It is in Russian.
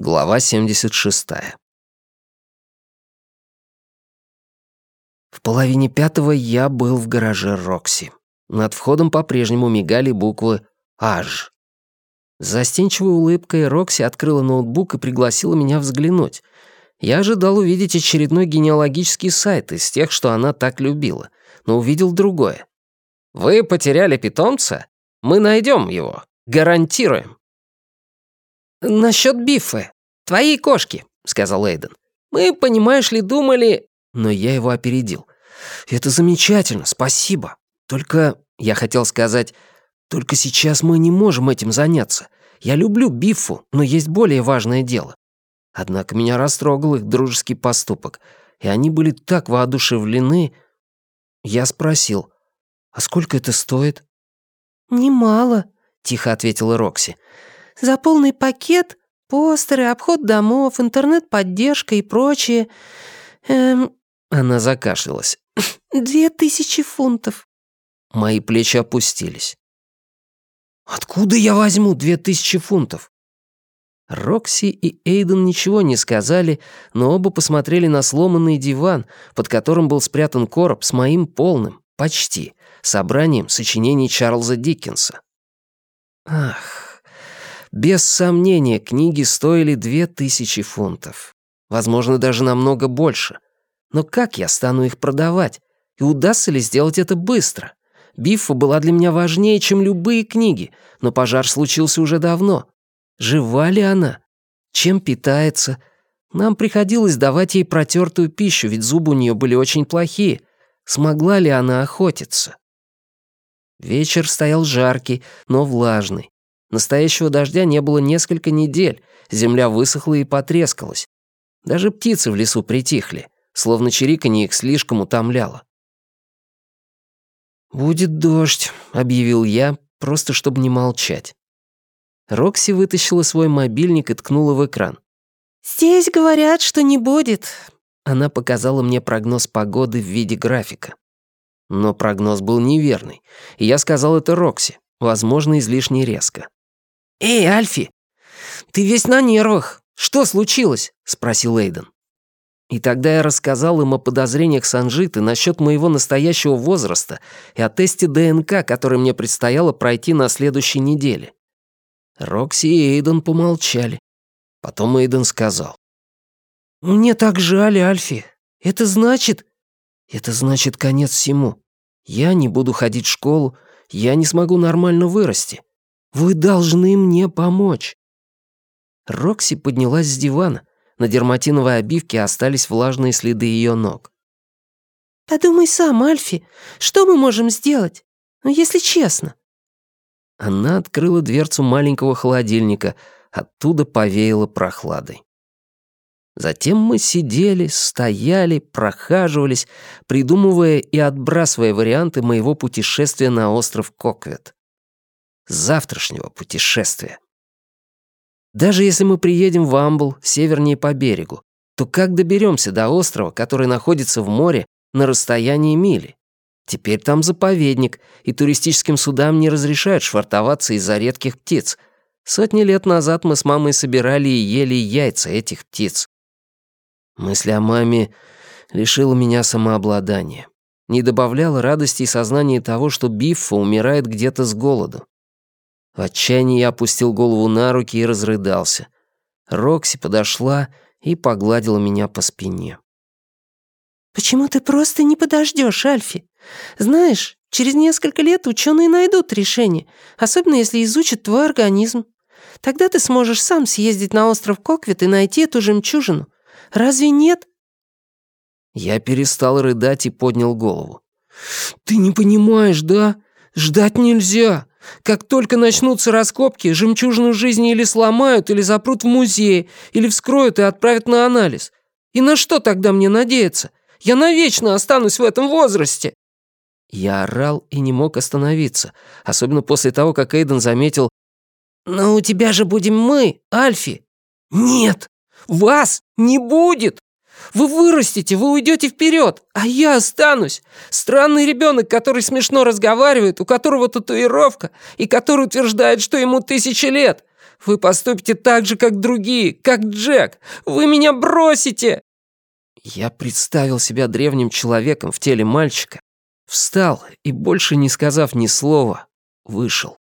Глава 76. В половине пятого я был в гараже Рокси. Над входом по-прежнему мигали буквы «Аж». Застенчивой улыбкой Рокси открыла ноутбук и пригласила меня взглянуть. Я ожидал увидеть очередной генеалогический сайт из тех, что она так любила, но увидел другое. «Вы потеряли питомца? Мы найдем его. Гарантируем». «Насчет Биффы. Твоей кошки», — сказал Эйден. «Мы, понимаешь ли, думали...» Но я его опередил. «Это замечательно, спасибо. Только, я хотел сказать, только сейчас мы не можем этим заняться. Я люблю Биффу, но есть более важное дело». Однако меня растрогал их дружеский поступок, и они были так воодушевлены. Я спросил, «А сколько это стоит?» «Немало», — тихо ответила Рокси. За полный пакет, постеры, обход домов, интернет-поддержка и прочее. Эм... Она закашлялась. Две тысячи фунтов. Мои плечи опустились. Откуда я возьму две тысячи фунтов? Рокси и Эйден ничего не сказали, но оба посмотрели на сломанный диван, под которым был спрятан короб с моим полным, почти, собранием сочинений Чарльза Диккенса. Ах, без сомнения, книги стоили две тысячи фунтов. Возможно, даже намного больше. Но как я стану их продавать? И удастся ли сделать это быстро? Биффа была для меня важнее, чем любые книги, но пожар случился уже давно. Жива ли она? Чем питается? Нам приходилось давать ей протертую пищу, ведь зубы у нее были очень плохие. Смогла ли она охотиться? Вечер стоял жаркий, но влажный. Настоящего дождя не было несколько недель, земля высохла и потрескалась. Даже птицы в лесу притихли, словно чириканье их слишком утомляло. «Будет дождь», — объявил я, просто чтобы не молчать. Рокси вытащила свой мобильник и ткнула в экран. «Здесь говорят, что не будет». Она показала мне прогноз погоды в виде графика. Но прогноз был неверный, и я сказал это Рокси, возможно, излишне резко. «Эй, Альфи, ты весь на нервах. Что случилось?» — спросил Эйден. И тогда я рассказал им о подозрениях Санжиты насчет моего настоящего возраста и о тесте ДНК, который мне предстояло пройти на следующей неделе. Рокси и Эйден помолчали. Потом Эйден сказал. «Мне так жаль, Альфи. Это значит...» «Это значит конец всему. Я не буду ходить в школу, я не смогу нормально вырасти. Вы должны мне помочь!» Рокси поднялась с дивана. На дерматиновой обивке остались влажные следы ее ног. «Подумай сам, Альфи, что мы можем сделать? Ну, если честно». Она открыла дверцу маленького холодильника, оттуда повеяло прохладой. Затем мы сидели, стояли, прохаживались, придумывая и отбрасывая варианты моего путешествия на остров Коквет завтрашнего путешествия. Даже если мы приедем в Амбл, севернее по берегу, то как доберемся до острова, который находится в море на расстоянии мили? Теперь там заповедник, и туристическим судам не разрешают швартоваться из-за редких птиц. Сотни лет назад мы с мамой собирали и ели яйца этих птиц. Мысль о маме лишила меня самообладания. Не добавляла радости и сознания того, что Биффа умирает где-то с голоду. В отчаянии я опустил голову на руки и разрыдался. Рокси подошла и погладила меня по спине. «Почему ты просто не подождешь, Альфи? Знаешь, через несколько лет ученые найдут решение, особенно если изучат твой организм. Тогда ты сможешь сам съездить на остров Коквит и найти эту жемчужину. Разве нет?» Я перестал рыдать и поднял голову. «Ты не понимаешь, да? Ждать нельзя. Как только начнутся раскопки, жемчужину жизни или сломают, или запрут в музее, или вскроют и отправят на анализ. И на что тогда мне надеяться? Я навечно останусь в этом возрасте!» Я орал и не мог остановиться, особенно после того, как Эйден заметил «Но у тебя же будем мы, Альфи!» «Нет, вас не будет!» Вы вырастете, вы уйдете вперед, а я останусь. Странный ребенок, который смешно разговаривает, у которого татуировка, и который утверждает, что ему тысячи лет. Вы поступите так же, как другие, как Джек! Вы меня бросите!» Я представил себя древним человеком в теле мальчика, встал и, больше не сказав ни слова, вышел.